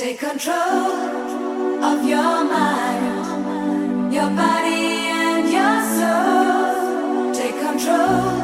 Take control of your mind, your body, and your soul. Take control.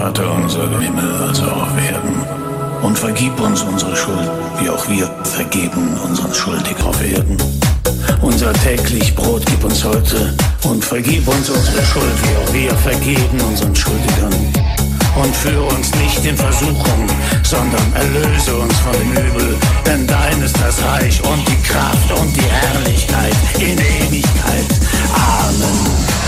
Vater unser im Himmel, also auf Erden. Und vergib uns unsere Schuld, wie auch wir vergeben unseren Schuldigen auf Erden. Unser täglich Brot gib uns heute und vergib uns unsere Schuld, wie auch wir vergeben unseren Schuldigern. Und führe uns nicht in Versuchung, sondern erlöse uns von dem Übel. Denn dein ist das Reich und die Kraft und die Herrlichkeit in Ewigkeit. Amen.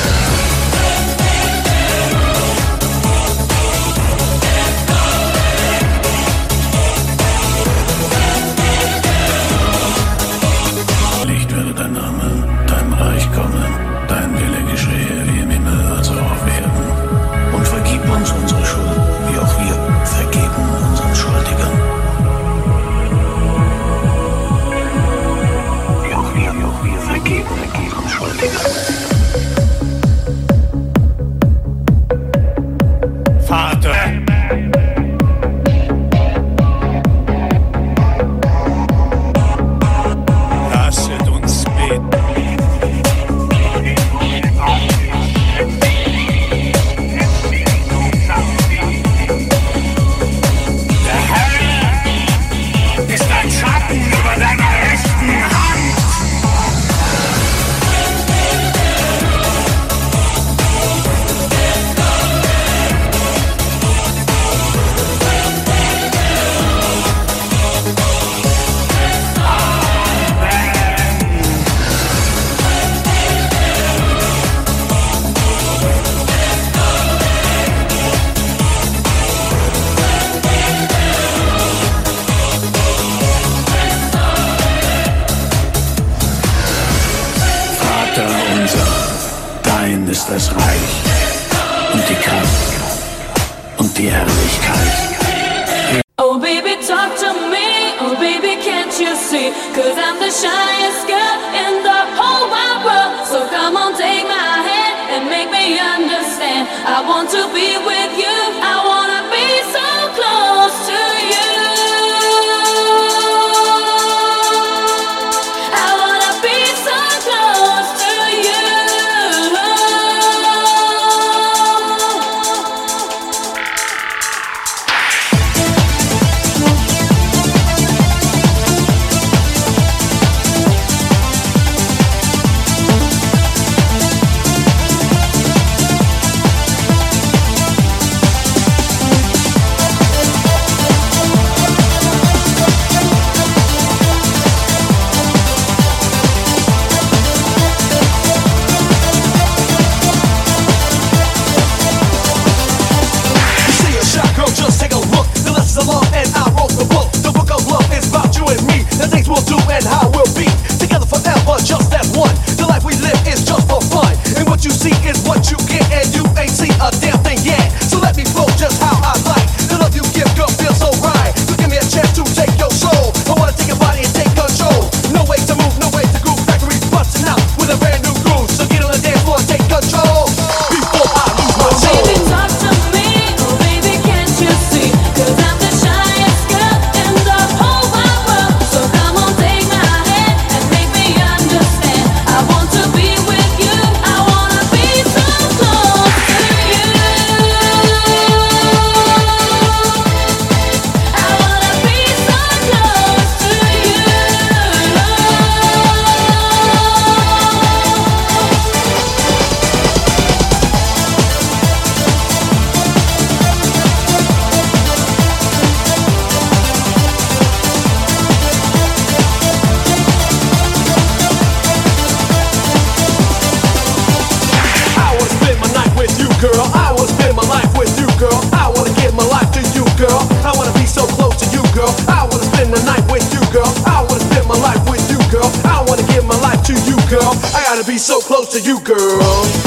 To you, girl.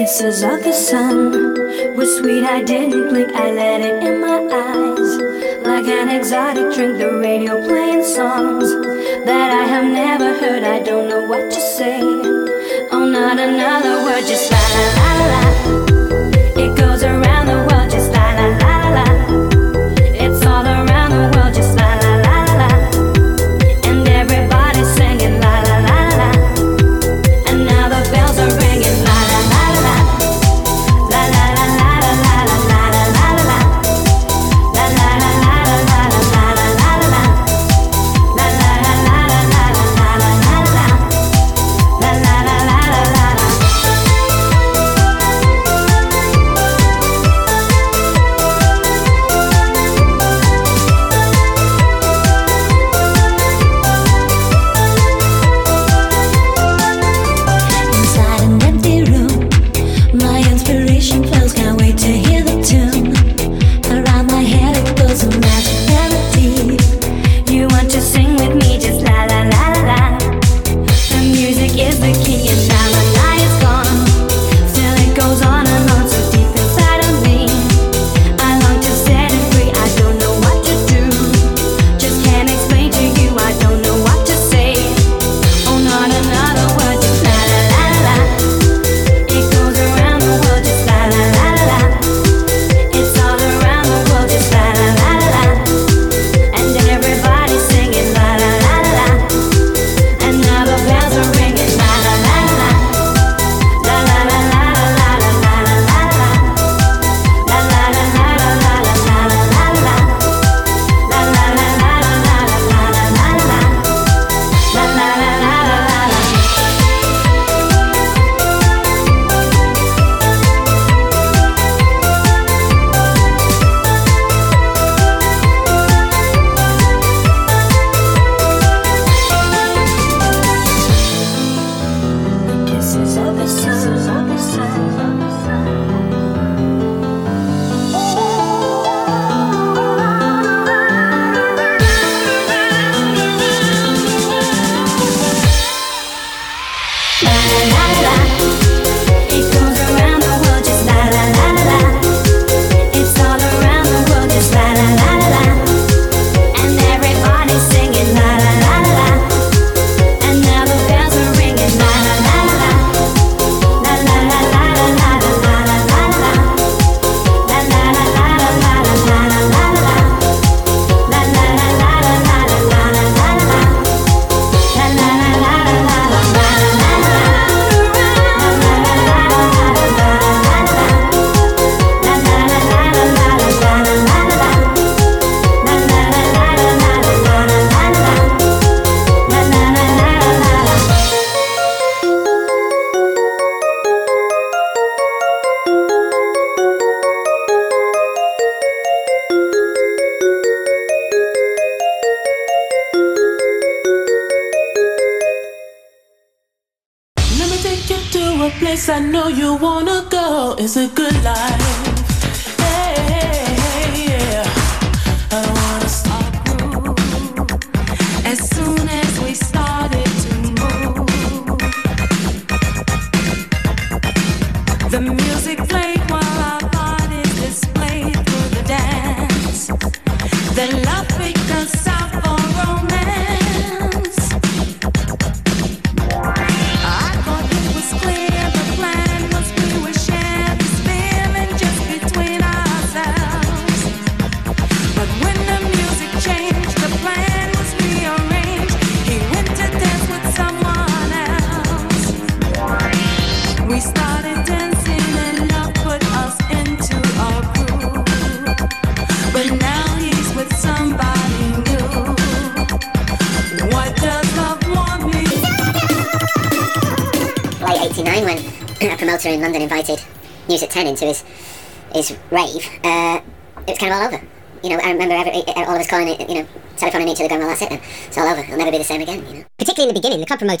kisses of the sun were sweet. I didn't blink, I let it in my eyes. Like an exotic drink, the radio playing songs that I have never heard. I don't know what to say. Oh, not another word, just la la la la. In London invited News at Ten into his his rave. Uh, it was kind of all over. You know, I remember every, all of us calling it, you know, telephoning each other, going, "Well, that's it then. It's all over. It'll never be the same again." You know, particularly in the beginning, the club promoters